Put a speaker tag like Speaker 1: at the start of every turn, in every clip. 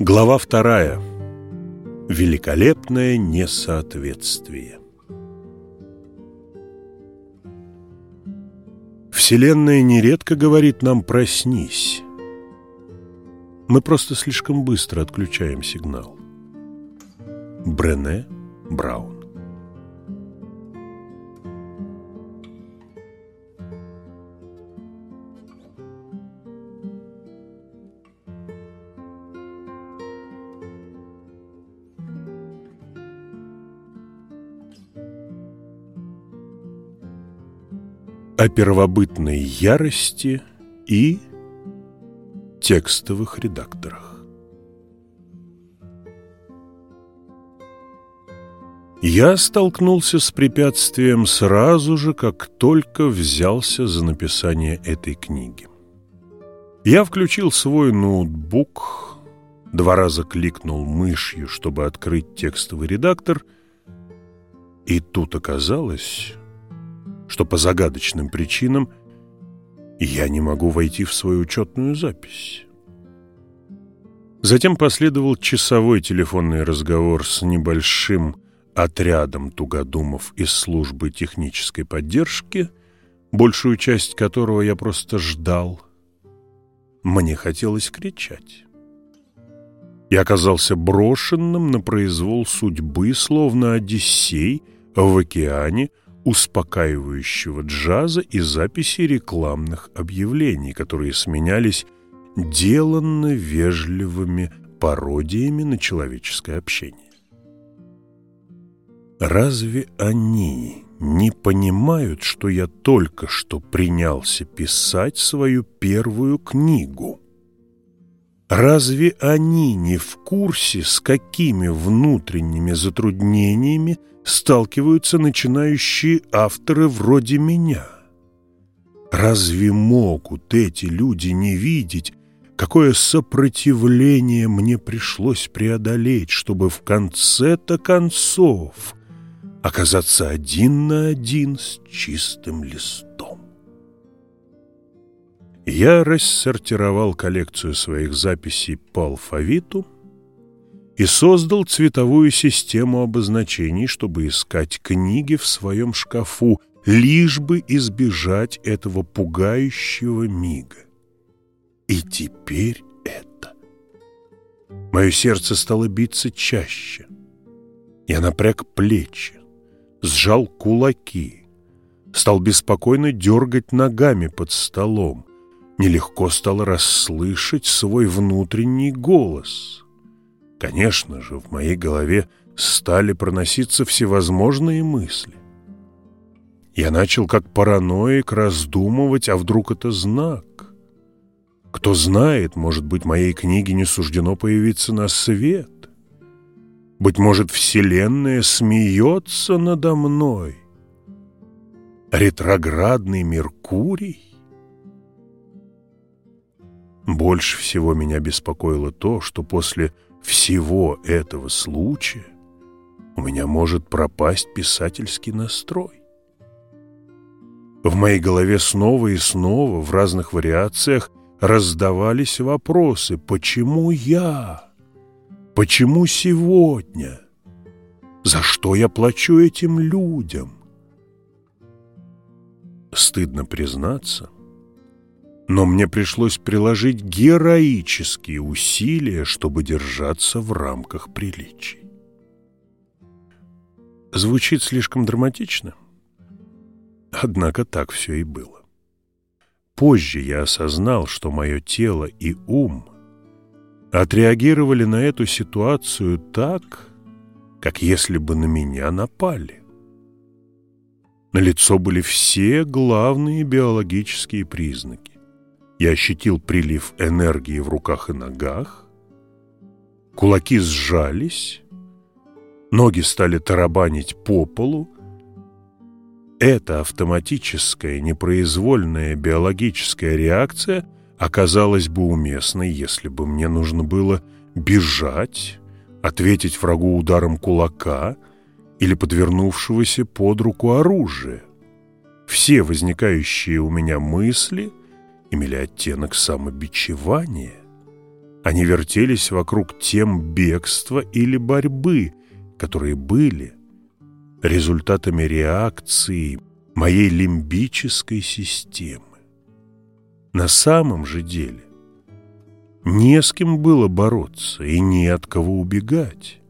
Speaker 1: Глава вторая. Великолепное несоответствие. Вселенная нередко говорит нам «проснись». Мы просто слишком быстро отключаем сигнал. Брене Браун первобытной ярости и текстовых редакторах. Я столкнулся с препятствием сразу же, как только взялся за написание этой книги. Я включил свой ноутбук, два раза кликнул мышью, чтобы открыть текстовый редактор, и тут оказалось, что по загадочным причинам я не могу войти в свою учетную запись. Затем последовал часовой телефонный разговор с небольшим отрядом тугодумов из службы технической поддержки, большую часть которого я просто ждал. Мне хотелось кричать. Я оказался брошенным на произвол судьбы, словно Одиссей в океане, успокаивающего джаза и записи рекламных объявлений, которые сменялись деланно вежливыми пародиями на человеческое общение. Разве они не понимают, что я только что принялся писать свою первую книгу? Разве они не в курсе, с какими внутренними затруднениями сталкиваются начинающие авторы вроде меня. Разве могут эти люди не видеть, какое сопротивление мне пришлось преодолеть, чтобы в конце-то концов оказаться один на один с чистым листом? Я рассортировал коллекцию своих записей по алфавиту, и создал цветовую систему обозначений, чтобы искать книги в своем шкафу, лишь бы избежать этого пугающего мига. И теперь это. Мое сердце стало биться чаще. Я напряг плечи, сжал кулаки, стал беспокойно дергать ногами под столом. Нелегко стало расслышать свой внутренний голос — Конечно же, в моей голове стали проноситься всевозможные мысли. Я начал как параноик раздумывать, а вдруг это знак? Кто знает, может быть, моей книге не суждено появиться на свет. Быть может, Вселенная смеется надо мной. Ретроградный Меркурий? Больше всего меня беспокоило то, что после всего этого случая у меня может пропасть писательский настрой. В моей голове снова и снова в разных вариациях раздавались вопросы «Почему я? Почему сегодня? За что я плачу этим людям?» Стыдно признаться – но мне пришлось приложить героические усилия, чтобы держаться в рамках приличий. Звучит слишком драматично, однако так все и было. Позже я осознал, что мое тело и ум отреагировали на эту ситуацию так, как если бы на меня напали. На лицо были все главные биологические признаки. Я ощутил прилив энергии в руках и ногах. Кулаки сжались, ноги стали тарабанить по полу. Эта автоматическая, непроизвольная биологическая реакция оказалась бы уместной, если бы мне нужно было бежать, ответить врагу ударом кулака или подвернувшегося под руку оружия. Все возникающие у меня мысли имели оттенок самобичевания. Они вертелись вокруг тем бегства или борьбы, которые были результатами реакции моей лимбической системы. На самом же деле не с кем было бороться и не от кого убегать.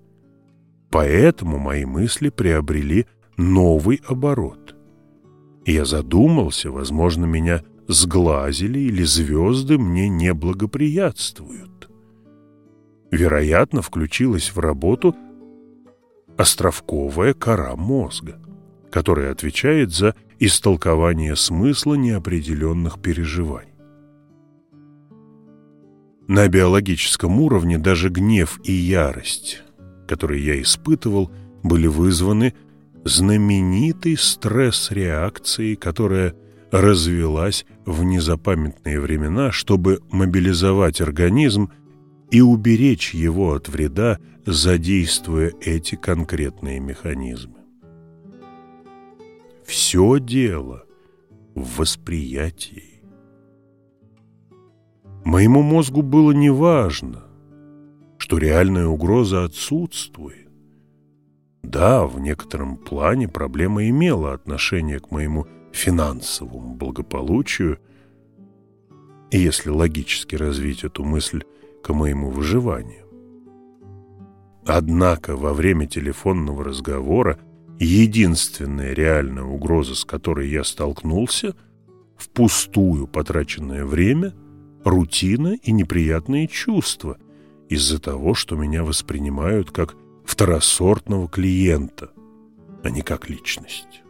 Speaker 1: Поэтому мои мысли приобрели новый оборот. Я задумался, возможно, меня сглазили или звезды мне не благоприятствуют. Вероятно, включилась в работу островковая кора мозга, которая отвечает за истолкование смысла неопределенных переживаний. На биологическом уровне даже гнев и ярость, которые я испытывал, были вызваны знаменитой стресс-реакцией, которая развелась в незапамятные времена, чтобы мобилизовать организм и уберечь его от вреда, задействуя эти конкретные механизмы. Все дело в восприятии. Моему мозгу было неважно, что реальная угроза отсутствует. Да, в некотором плане проблема имела отношение к моему финансовому благополучию, и если логически развить эту мысль к моему выживанию. Однако во время телефонного разговора единственная реальная угроза, с которой я столкнулся, впустую потраченное время, рутина и неприятные чувства из-за того, что меня воспринимают как второсортного клиента, а не как личность.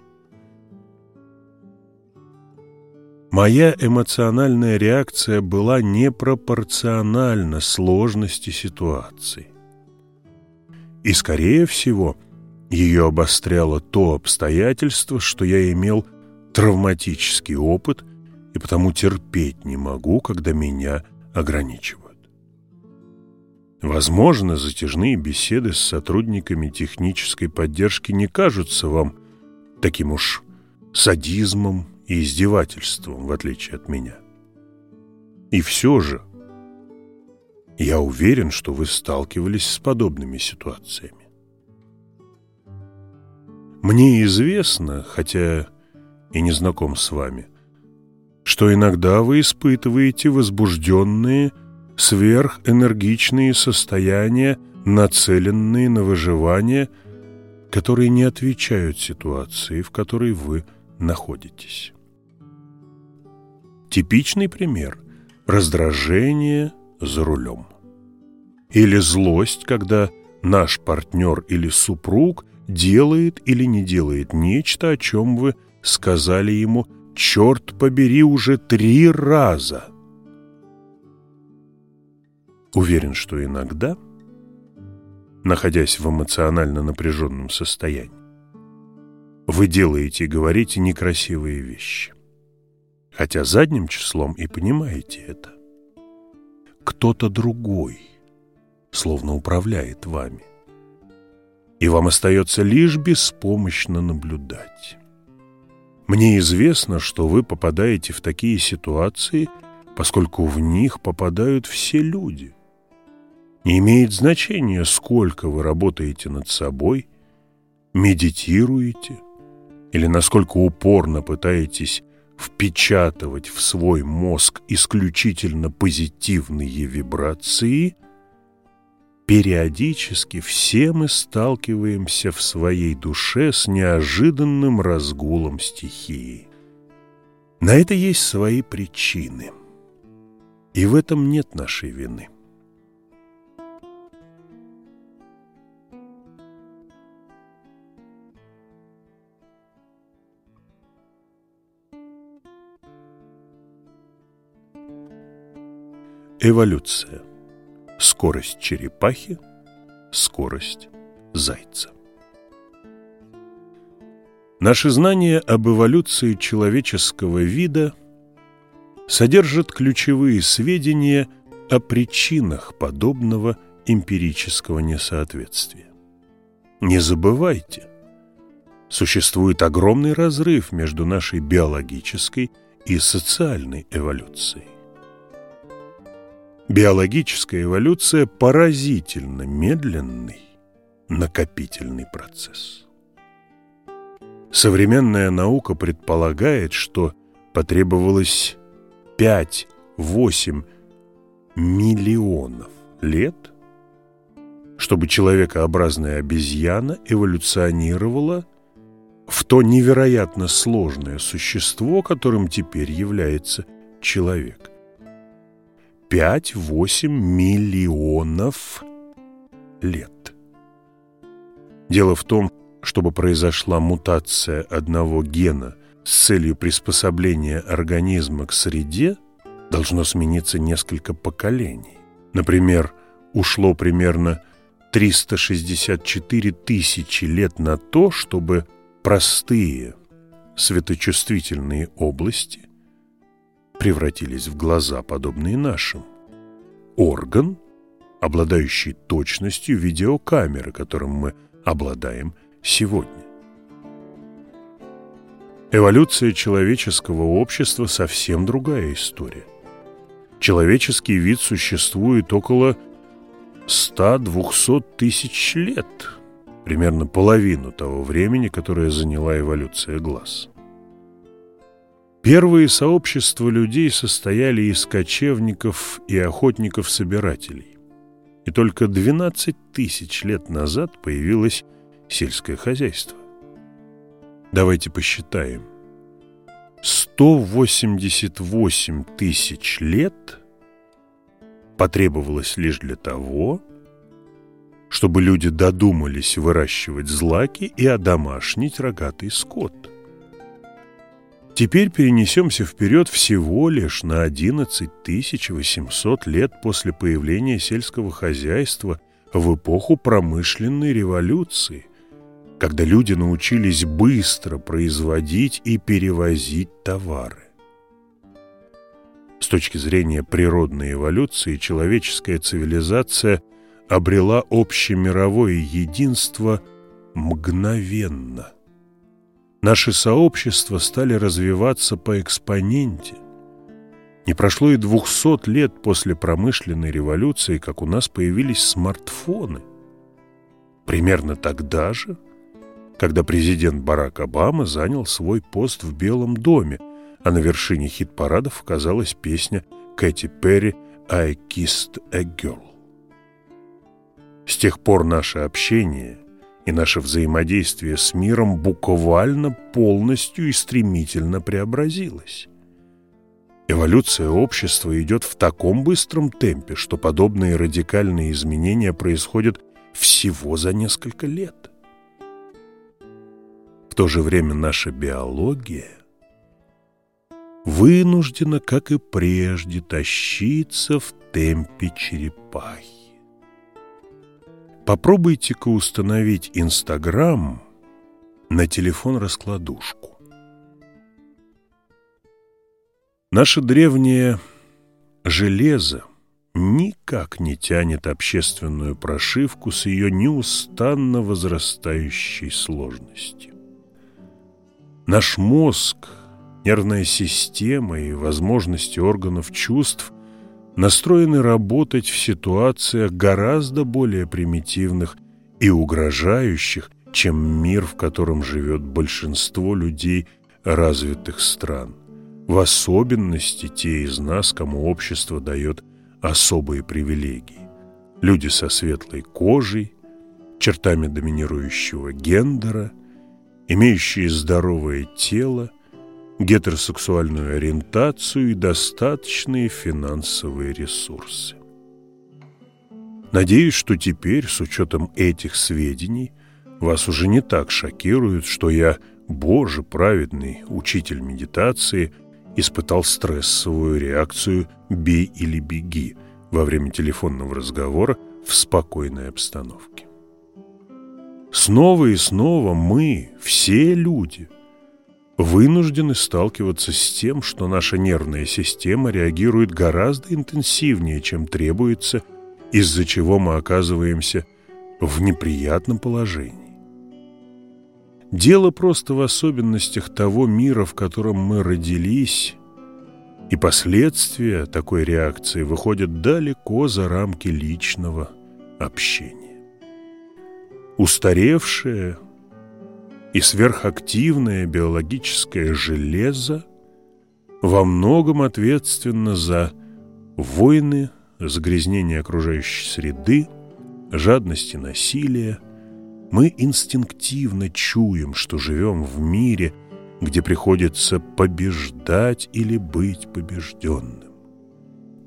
Speaker 1: Моя эмоциональная реакция была непропорциональна сложности ситуации. И, скорее всего, ее обостряло то обстоятельство, что я имел травматический опыт и потому терпеть не могу, когда меня ограничивают. Возможно, затяжные беседы с сотрудниками технической поддержки не кажутся вам таким уж садизмом и издевательством, в отличие от меня. И все же, я уверен, что вы сталкивались с подобными ситуациями. Мне известно, хотя и не знаком с вами, что иногда вы испытываете возбужденные, сверхэнергичные состояния, нацеленные на выживание, которые не отвечают ситуации, в которой вы находитесь. Типичный пример – раздражение за рулем. Или злость, когда наш партнер или супруг делает или не делает нечто, о чем вы сказали ему «черт побери» уже три раза. Уверен, что иногда, находясь в эмоционально напряженном состоянии, вы делаете и говорите некрасивые вещи хотя задним числом и понимаете это. Кто-то другой словно управляет вами, и вам остается лишь беспомощно наблюдать. Мне известно, что вы попадаете в такие ситуации, поскольку в них попадают все люди. Не имеет значения, сколько вы работаете над собой, медитируете или насколько упорно пытаетесь впечатывать в свой мозг исключительно позитивные вибрации, периодически все мы сталкиваемся в своей душе с неожиданным разгулом стихии. На это есть свои причины, и в этом нет нашей вины. Эволюция. Скорость черепахи, скорость зайца. Наши знания об эволюции человеческого вида содержат ключевые сведения о причинах подобного эмпирического несоответствия. Не забывайте, существует огромный разрыв между нашей биологической и социальной эволюцией. Биологическая эволюция поразительно медленный накопительный процесс. Современная наука предполагает, что потребовалось 5-8 миллионов лет, чтобы человекообразная обезьяна эволюционировала в то невероятно сложное существо, которым теперь является человек. 5-8 миллионов лет. Дело в том, чтобы произошла мутация одного гена с целью приспособления организма к среде, должно смениться несколько поколений. Например, ушло примерно 364 тысячи лет на то, чтобы простые светочувствительные области превратились в глаза, подобные нашим. Орган, обладающий точностью видеокамеры, которым мы обладаем сегодня. Эволюция человеческого общества совсем другая история. Человеческий вид существует около 100-200 тысяч лет, примерно половину того времени, которое заняла эволюция глаз. Первые сообщества людей состояли из кочевников и охотников-собирателей и только 12 тысяч лет назад появилось сельское хозяйство. Давайте посчитаем. 188 тысяч лет потребовалось лишь для того, чтобы люди додумались выращивать злаки и одомашнить рогатый скот. Теперь перенесемся вперед всего лишь на 11 800 лет после появления сельского хозяйства в эпоху промышленной революции, когда люди научились быстро производить и перевозить товары. С точки зрения природной эволюции человеческая цивилизация обрела общемировое единство мгновенно – Наши сообщества стали развиваться по экспоненте. Не прошло и двухсот лет после промышленной революции, как у нас появились смартфоны. Примерно тогда же, когда президент Барак Обама занял свой пост в Белом доме, а на вершине хит-парадов оказалась песня Кэти Перри «I kissed a girl». С тех пор наше общение – и наше взаимодействие с миром буквально полностью и стремительно преобразилось. Эволюция общества идет в таком быстром темпе, что подобные радикальные изменения происходят всего за несколько лет. В то же время наша биология вынуждена, как и прежде, тащиться в темпе черепахи. Попробуйте-ка установить Инстаграм на телефон-раскладушку. Наше древнее железо никак не тянет общественную прошивку с ее неустанно возрастающей сложностью. Наш мозг, нервная система и возможности органов чувств настроены работать в ситуациях гораздо более примитивных и угрожающих, чем мир, в котором живет большинство людей развитых стран. В особенности те из нас, кому общество дает особые привилегии. Люди со светлой кожей, чертами доминирующего гендера, имеющие здоровое тело, гетеросексуальную ориентацию и достаточные финансовые ресурсы. Надеюсь, что теперь, с учетом этих сведений, вас уже не так шокирует, что я, Боже праведный, учитель медитации, испытал стрессовую реакцию «бей или беги» во время телефонного разговора в спокойной обстановке. Снова и снова мы, все люди – вынуждены сталкиваться с тем, что наша нервная система реагирует гораздо интенсивнее, чем требуется, из-за чего мы оказываемся в неприятном положении. Дело просто в особенностях того мира, в котором мы родились, и последствия такой реакции выходят далеко за рамки личного общения. Устаревшее и сверхактивное биологическое железо во многом ответственно за войны, загрязнение окружающей среды, жадность и насилие. Мы инстинктивно чуем, что живем в мире, где приходится побеждать или быть побежденным,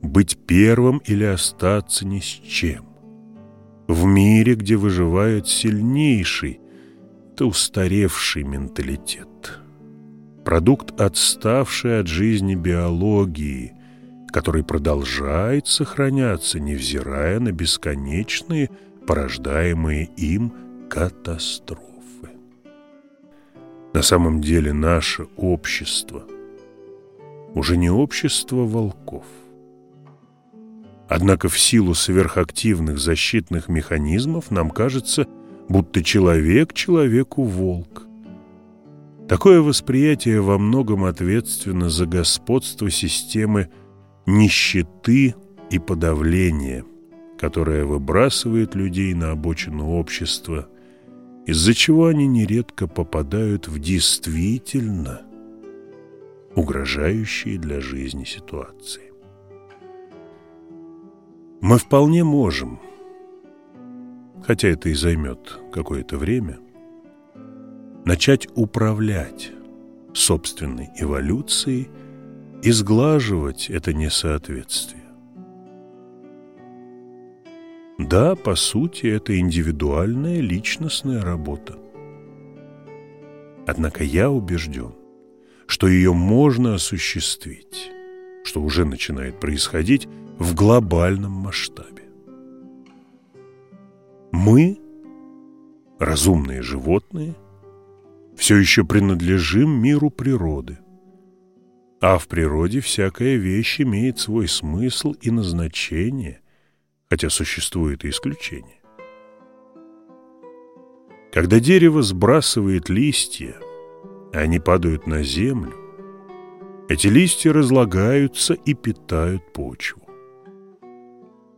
Speaker 1: быть первым или остаться ни с чем. В мире, где выживает сильнейший, это устаревший менталитет. Продукт отставшей от жизни биологии, который продолжает сохраняться, невзирая на бесконечные, порождаемые им катастрофы. На самом деле наше общество уже не общество волков. Однако в силу сверхактивных защитных механизмов нам кажется, будто человек человеку волк. Такое восприятие во многом ответственно за господство системы нищеты и подавления, которая выбрасывает людей на обочину общества, из-за чего они нередко попадают в действительно угрожающие для жизни ситуации. Мы вполне можем, хотя это и займет какое-то время, начать управлять собственной эволюцией и сглаживать это несоответствие. Да, по сути, это индивидуальная личностная работа. Однако я убежден, что ее можно осуществить, что уже начинает происходить в глобальном масштабе. Мы, разумные животные, все еще принадлежим миру природы – а в природе всякая вещь имеет свой смысл и назначение, хотя существует и исключение. Когда дерево сбрасывает листья, они падают на землю, эти листья разлагаются и питают почву.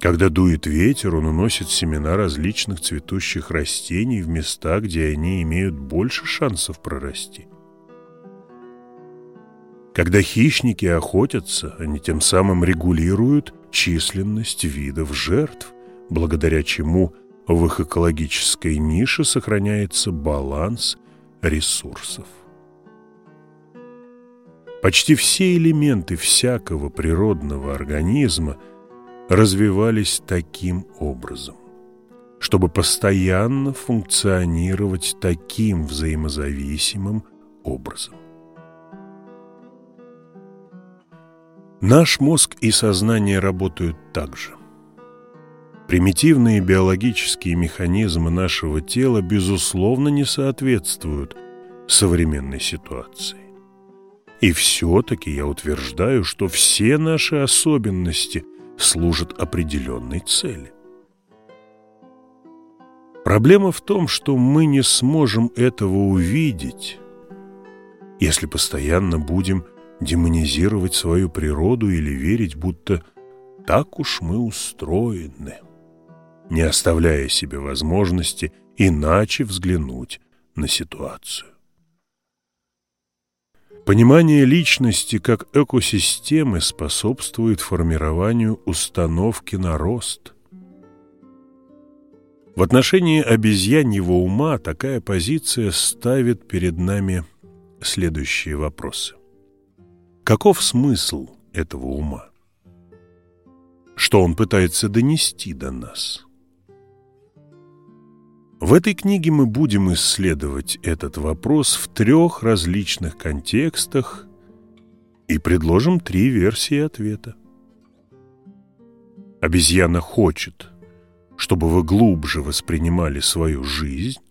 Speaker 1: Когда дует ветер, он уносит семена различных цветущих растений в места, где они имеют больше шансов прорасти. Когда хищники охотятся, они тем самым регулируют численность видов жертв, благодаря чему в их экологической нише сохраняется баланс ресурсов. Почти все элементы всякого природного организма развивались таким образом, чтобы постоянно функционировать таким взаимозависимым образом. Наш мозг и сознание работают так же. Примитивные биологические механизмы нашего тела, безусловно, не соответствуют современной ситуации. И все-таки я утверждаю, что все наши особенности служат определенной цели. Проблема в том, что мы не сможем этого увидеть, если постоянно будем демонизировать свою природу или верить, будто так уж мы устроены, не оставляя себе возможности иначе взглянуть на ситуацию. Понимание личности как экосистемы способствует формированию установки на рост. В отношении обезьяньего ума такая позиция ставит перед нами следующие вопросы. Каков смысл этого ума? Что он пытается донести до нас? В этой книге мы будем исследовать этот вопрос в трех различных контекстах и предложим три версии ответа. Обезьяна хочет, чтобы вы глубже воспринимали свою жизнь,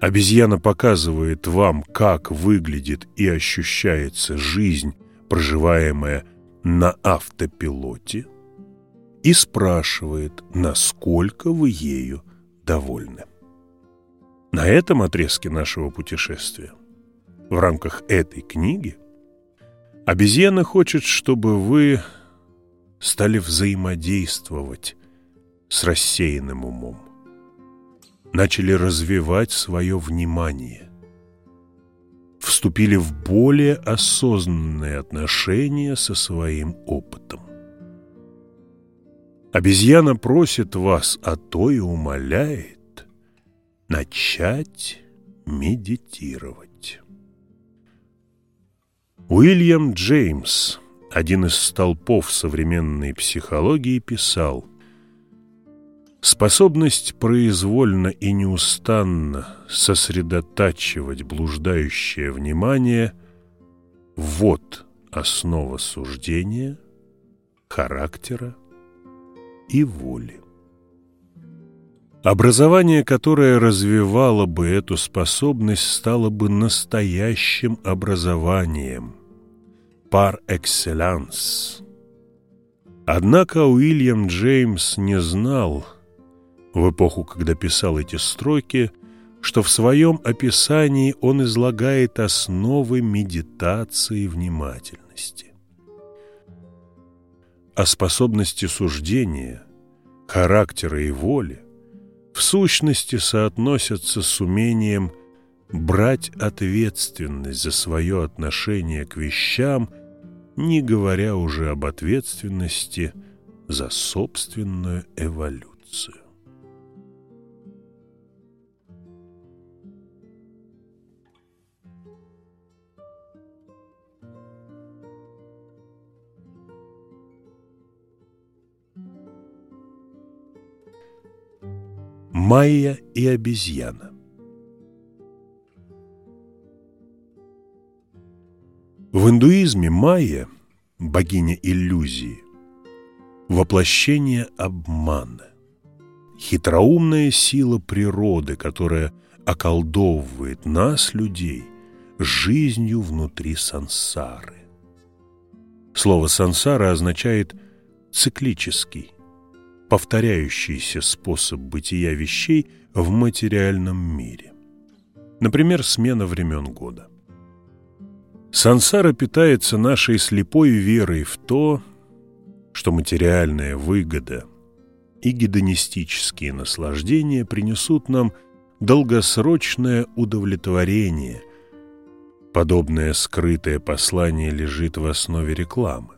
Speaker 1: Обезьяна показывает вам, как выглядит и ощущается жизнь, проживаемая на автопилоте, и спрашивает, насколько вы ею довольны. На этом отрезке нашего путешествия, в рамках этой книги, обезьяна хочет, чтобы вы стали взаимодействовать с рассеянным умом, начали развивать свое внимание, вступили в более осознанные отношения со своим опытом. Обезьяна просит вас, а то и умоляет, начать медитировать. Уильям Джеймс, один из столпов современной психологии, писал Способность произвольно и неустанно сосредотачивать блуждающее внимание – вот основа суждения, характера и воли. Образование, которое развивало бы эту способность, стало бы настоящим образованием, par excellence. Однако Уильям Джеймс не знал, в эпоху, когда писал эти строки, что в своем описании он излагает основы медитации внимательности о способности суждения, характера и воли в сущности соотносятся с умением брать ответственность за свое отношение к вещам, не говоря уже об ответственности за собственную эволюцию. Майя и обезьяна В индуизме Майя, богиня иллюзии, воплощение обмана, хитроумная сила природы, которая околдовывает нас, людей, жизнью внутри сансары. Слово «сансара» означает «циклический», повторяющийся способ бытия вещей в материальном мире. Например, смена времен года. Сансара питается нашей слепой верой в то, что материальная выгода и гедонистические наслаждения принесут нам долгосрочное удовлетворение. Подобное скрытое послание лежит в основе рекламы.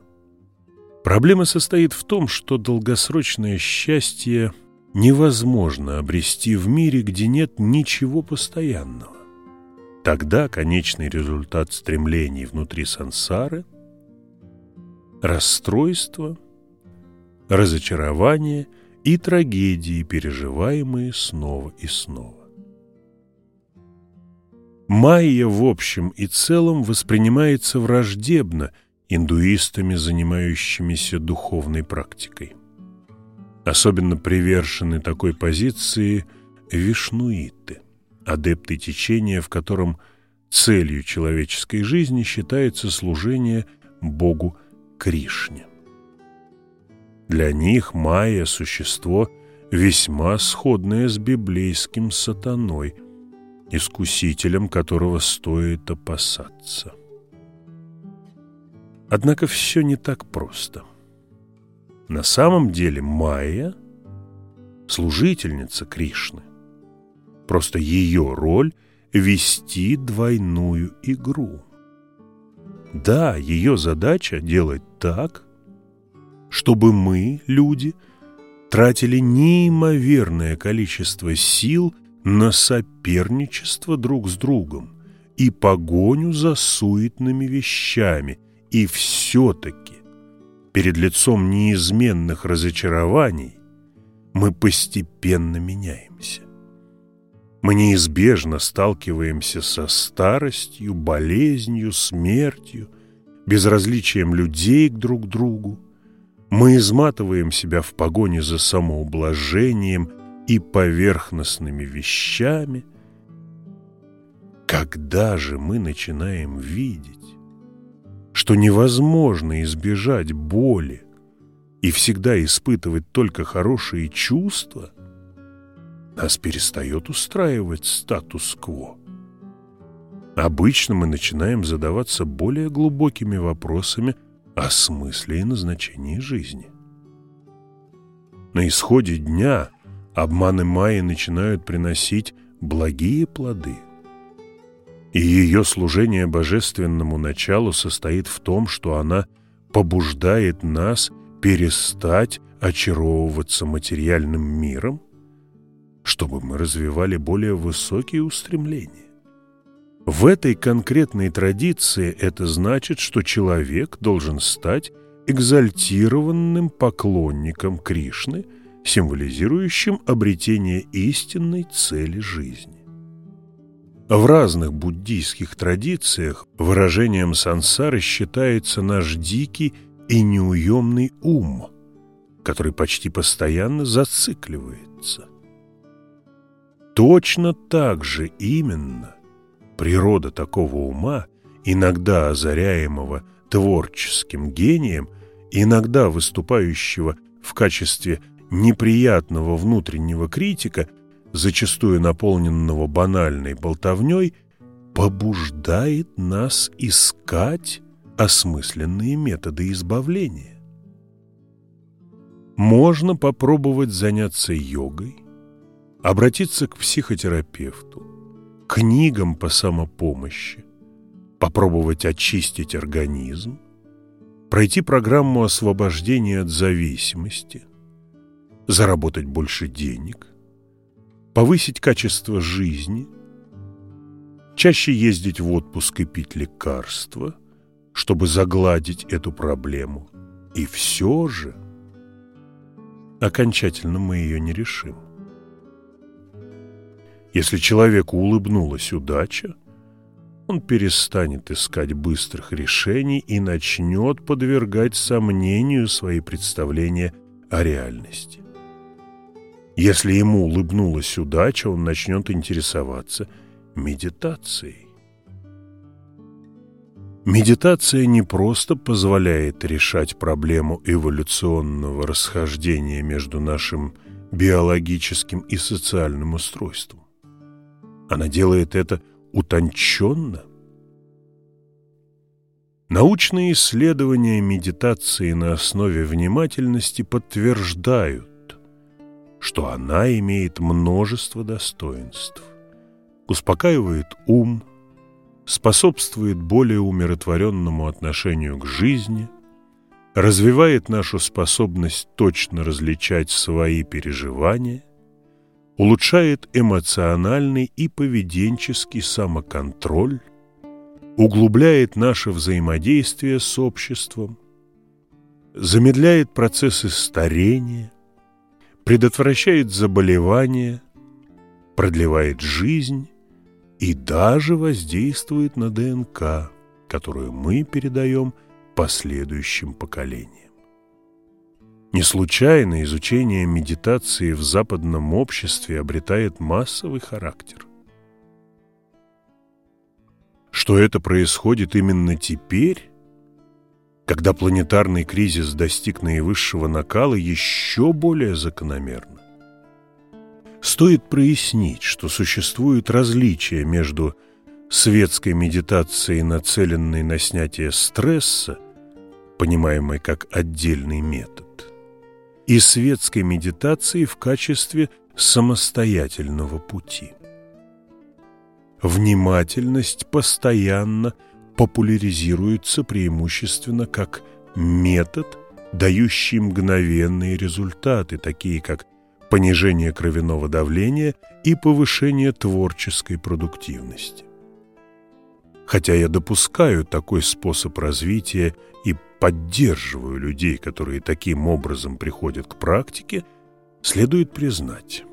Speaker 1: Проблема состоит в том, что долгосрочное счастье невозможно обрести в мире, где нет ничего постоянного. Тогда конечный результат стремлений внутри сансары – расстройство, разочарование и трагедии, переживаемые снова и снова. Майя в общем и целом воспринимается враждебно – индуистами, занимающимися духовной практикой. Особенно привержены такой позиции вишнуиты, адепты течения, в котором целью человеческой жизни считается служение Богу Кришне. Для них майя – существо весьма сходное с библейским сатаной, искусителем которого стоит опасаться. Однако все не так просто. На самом деле Майя – служительница Кришны. Просто ее роль – вести двойную игру. Да, ее задача – делать так, чтобы мы, люди, тратили неимоверное количество сил на соперничество друг с другом и погоню за суетными вещами, и все-таки перед лицом неизменных разочарований мы постепенно меняемся. Мы неизбежно сталкиваемся со старостью, болезнью, смертью, безразличием людей к друг другу. Мы изматываем себя в погоне за самоублажением и поверхностными вещами. Когда же мы начинаем видеть, что невозможно избежать боли и всегда испытывать только хорошие чувства, нас перестает устраивать статус-кво. Обычно мы начинаем задаваться более глубокими вопросами о смысле и назначении жизни. На исходе дня обманы Майи начинают приносить благие плоды. И ее служение божественному началу состоит в том, что она побуждает нас перестать очаровываться материальным миром, чтобы мы развивали более высокие устремления. В этой конкретной традиции это значит, что человек должен стать экзальтированным поклонником Кришны, символизирующим обретение истинной цели жизни. В разных буддийских традициях выражением сансары считается наш дикий и неуемный ум, который почти постоянно зацикливается. Точно так же именно природа такого ума, иногда озаряемого творческим гением, иногда выступающего в качестве неприятного внутреннего критика, зачастую наполненного банальной болтовней, побуждает нас искать осмысленные методы избавления. Можно попробовать заняться йогой, обратиться к психотерапевту, книгам по самопомощи, попробовать очистить организм, пройти программу освобождения от зависимости, заработать больше денег, повысить качество жизни, чаще ездить в отпуск и пить лекарства, чтобы загладить эту проблему. И все же окончательно мы ее не решим. Если человеку улыбнулась удача, он перестанет искать быстрых решений и начнет подвергать сомнению свои представления о реальности. Если ему улыбнулась удача, он начнет интересоваться медитацией. Медитация не просто позволяет решать проблему эволюционного расхождения между нашим биологическим и социальным устройством. Она делает это утонченно. Научные исследования медитации на основе внимательности подтверждают, что она имеет множество достоинств. Успокаивает ум, способствует более умиротворенному отношению к жизни, развивает нашу способность точно различать свои переживания – улучшает эмоциональный и поведенческий самоконтроль, углубляет наше взаимодействие с обществом, замедляет процессы старения, предотвращает заболевания, продлевает жизнь и даже воздействует на ДНК, которую мы передаем последующим поколениям. Не случайно изучение медитации в западном обществе обретает массовый характер. Что это происходит именно теперь, когда планетарный кризис достиг наивысшего накала, еще более закономерно. Стоит прояснить, что существует различие между светской медитацией, нацеленной на снятие стресса, понимаемой как отдельный метод, и светской медитации в качестве самостоятельного пути. Внимательность постоянно популяризируется преимущественно как метод, дающий мгновенные результаты, такие как понижение кровяного давления и повышение творческой продуктивности. Хотя я допускаю такой способ развития и поддерживаю людей, которые таким образом приходят к практике, следует признать,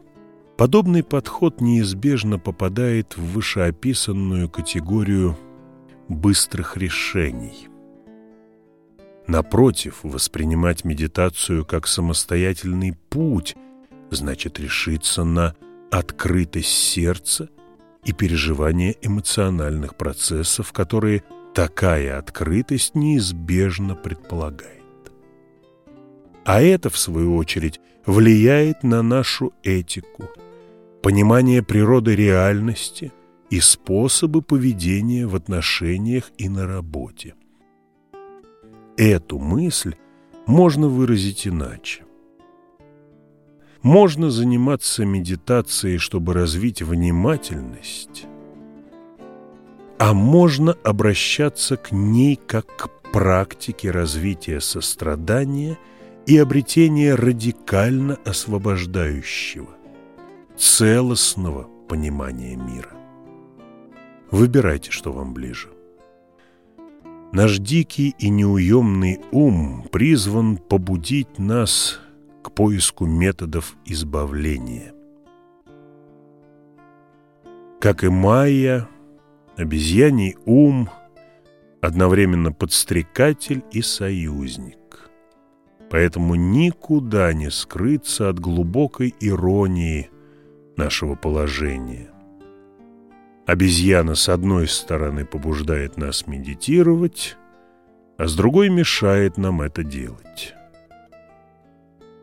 Speaker 1: подобный подход неизбежно попадает в вышеописанную категорию быстрых решений. Напротив, воспринимать медитацию как самостоятельный путь значит решиться на открытость сердца и переживание эмоциональных процессов, которые – такая открытость неизбежно предполагает. А это, в свою очередь, влияет на нашу этику, понимание природы реальности и способы поведения в отношениях и на работе. Эту мысль можно выразить иначе. Можно заниматься медитацией, чтобы развить внимательность, а можно обращаться к ней как к практике развития сострадания и обретения радикально освобождающего, целостного понимания мира. Выбирайте, что вам ближе. Наш дикий и неуемный ум призван побудить нас к поиску методов избавления. Как и майя, обезьяний ум одновременно подстрекатель и союзник. Поэтому никуда не скрыться от глубокой иронии нашего положения. Обезьяна с одной стороны побуждает нас медитировать, а с другой мешает нам это делать.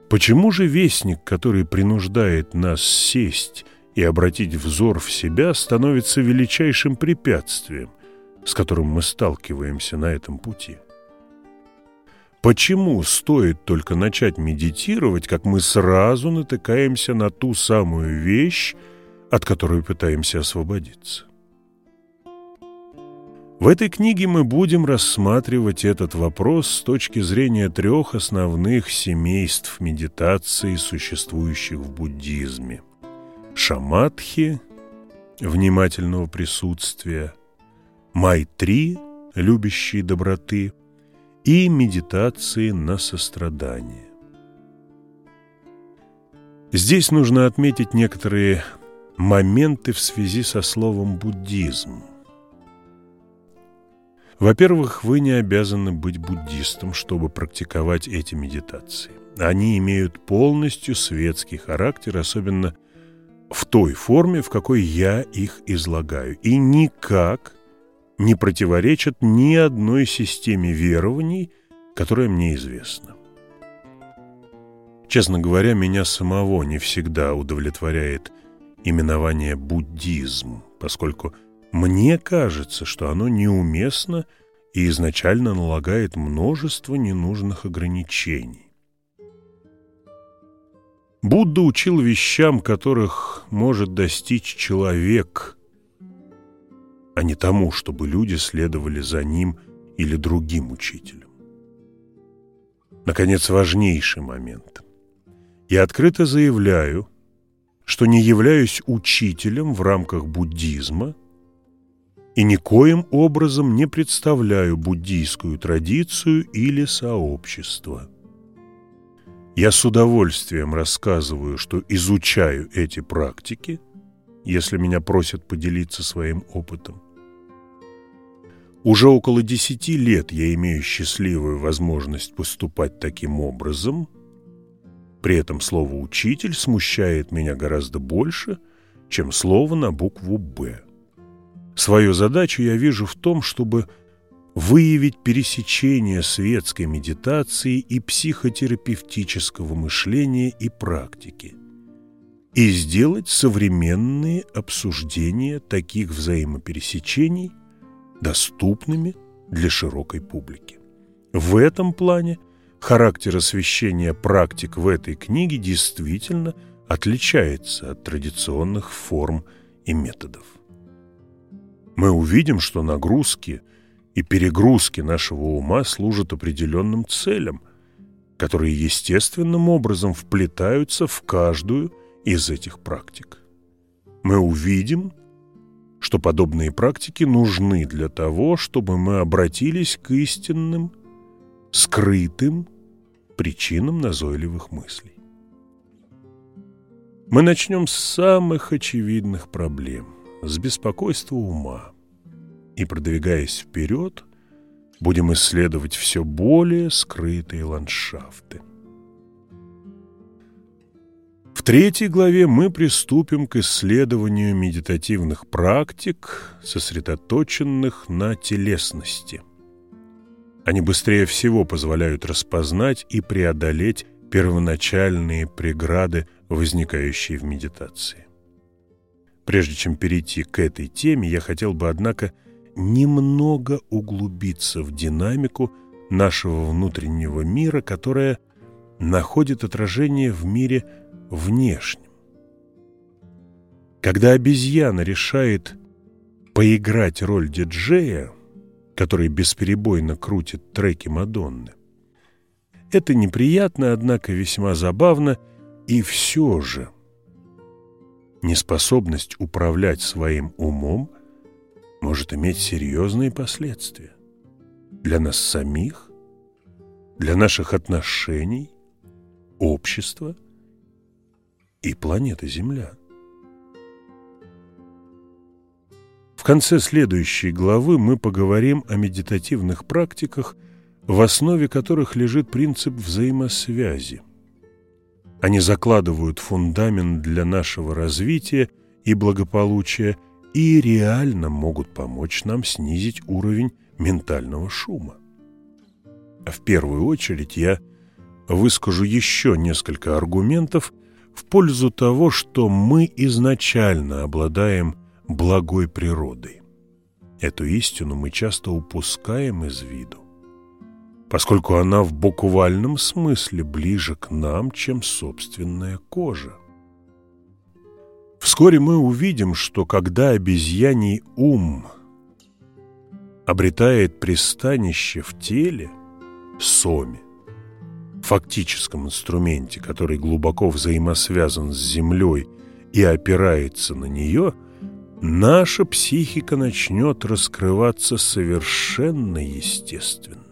Speaker 1: Почему же вестник, который принуждает нас сесть и обратить взор в себя, становится величайшим препятствием, с которым мы сталкиваемся на этом пути? Почему стоит только начать медитировать, как мы сразу натыкаемся на ту самую вещь, от которой пытаемся освободиться? В этой книге мы будем рассматривать этот вопрос с точки зрения трех основных семейств медитации, существующих в буддизме. Шаматхи – внимательного присутствия, Майтри – любящей доброты и медитации на сострадание. Здесь нужно отметить некоторые моменты в связи со словом «буддизм». Во-первых, вы не обязаны быть буддистом, чтобы практиковать эти медитации. Они имеют полностью светский характер, особенно в той форме, в какой я их излагаю, и никак не противоречат ни одной системе верований, которая мне известна. Честно говоря, меня самого не всегда удовлетворяет именование «буддизм», поскольку – мне кажется, что оно неуместно и изначально налагает множество ненужных ограничений. Будда учил вещам, которых может достичь человек, а не тому, чтобы люди следовали за ним или другим учителем. Наконец, важнейший момент. Я открыто заявляю, что не являюсь учителем в рамках буддизма – и никоим образом не представляю буддийскую традицию или сообщество. Я с удовольствием рассказываю, что изучаю эти практики, если меня просят поделиться своим опытом. Уже около десяти лет я имею счастливую возможность поступать таким образом. При этом слово «учитель» смущает меня гораздо больше, чем слово на букву «Б». Свою задачу я вижу в том, чтобы выявить пересечение светской медитации и психотерапевтического мышления и практики и сделать современные обсуждения таких взаимопересечений доступными для широкой публики. В этом плане характер освещения практик в этой книге действительно отличается от традиционных форм и методов мы увидим, что нагрузки и перегрузки нашего ума служат определенным целям, которые естественным образом вплетаются в каждую из этих практик. Мы увидим, что подобные практики нужны для того, чтобы мы обратились к истинным, скрытым причинам назойливых мыслей. Мы начнем с самых очевидных проблем с беспокойства ума. И, продвигаясь вперед, будем исследовать все более скрытые ландшафты. В третьей главе мы приступим к исследованию медитативных практик, сосредоточенных на телесности. Они быстрее всего позволяют распознать и преодолеть первоначальные преграды, возникающие в медитации. Прежде чем перейти к этой теме, я хотел бы, однако, немного углубиться в динамику нашего внутреннего мира, которая находит отражение в мире внешнем. Когда обезьяна решает поиграть роль диджея, который бесперебойно крутит треки Мадонны, это неприятно, однако весьма забавно, и все же неспособность управлять своим умом может иметь серьезные последствия для нас самих, для наших отношений, общества и планеты Земля. В конце следующей главы мы поговорим о медитативных практиках, в основе которых лежит принцип взаимосвязи. Они закладывают фундамент для нашего развития и благополучия и реально могут помочь нам снизить уровень ментального шума. А в первую очередь я выскажу еще несколько аргументов в пользу того, что мы изначально обладаем благой природой. Эту истину мы часто упускаем из виду, поскольку она в буквальном смысле ближе к нам, чем собственная кожа. Вскоре мы увидим, что когда обезьяний ум обретает пристанище в теле, соме, фактическом инструменте, который глубоко взаимосвязан с Землей и опирается на нее, наша психика начнет раскрываться совершенно естественно.